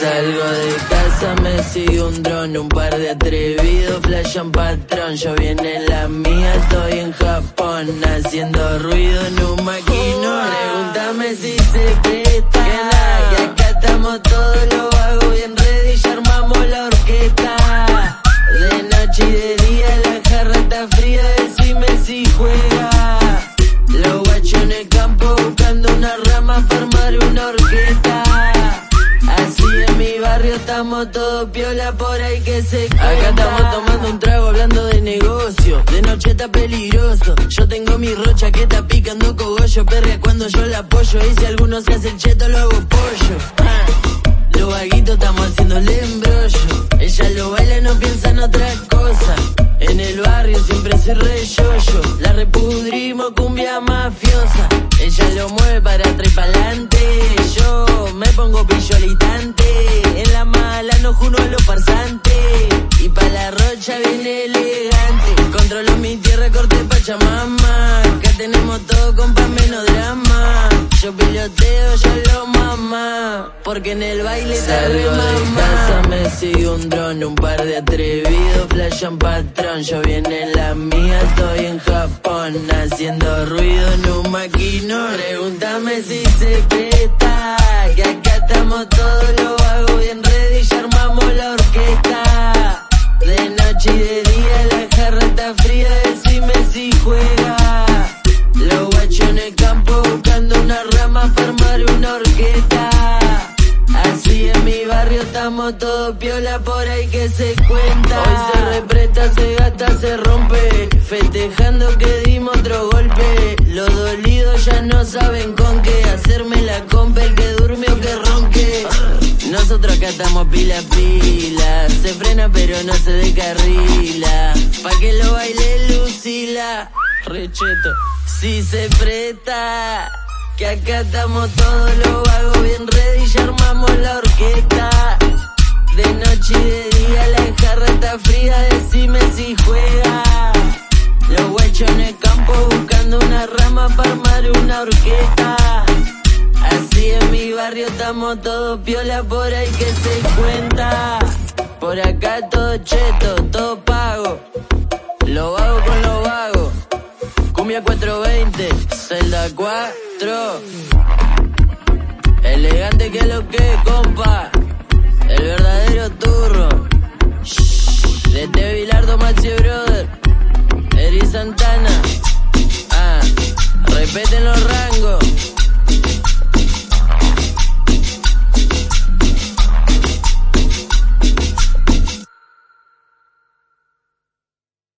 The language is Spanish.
Salgo de casa, me sigue un dron, un par de atrevidos, flashan patrón. Yo viene en la mía, estoy en Japón, haciendo ruido en un maquinón. Pregúntame si se presta, que acá estamos todos los estamos todos piola por ahí que se Acá estamos tomando un trago hablando de negocio. De noche está peligroso. Yo tengo mi rocha que está picando cogollo. Perrea cuando yo la apoyo. Y si alguno se hace el cheto, lo hago pollo. Ah, Los vaguitos estamos haciendo el embrollo. Ella lo baila, no piensa en otra cosa. En el barrio siempre se re yo La repudrimos cumbia mafiosa. Ella lo mueve para atrás y pa'lante. Pongo pillolitante. En la mala no juno a los farsantes. Y pa' la rocha viene elegante. Controlo mi tierra, corte pachamama. Acá tenemos todo compa menos drama. Yo piloteo, yo lo mamá. Porque en el baile Salgo de casa, me sigue un dron, un par de atrevidos, flashan patrón. Yo viene en la mía, estoy en Japón, haciendo ruido en un maquinón. Pregúntame si se presta, estamos todos piola por ahí que se cuenta. Hoy se repreta, se gasta, se rompe. Festejando que dimos otro golpe. Los dolidos ya no saben con qué hacerme la compa, el que durmió que ronque. Nosotros acá estamos pila pila. Se frena pero no se descarrila. Pa' que lo baile Lucila. Recheto. Si se presta. Que acá estamos todos los vagos bien ready, ya armamos la para armar una orquesta. Así en mi barrio estamos todos piola por ahí que se cuenta. Por acá todo cheto, todo pago. Lo vago con lo vago. Cumbia 420, celda 4. Elegante que lo que, compa. El verdadero turro. Respeten los rangos.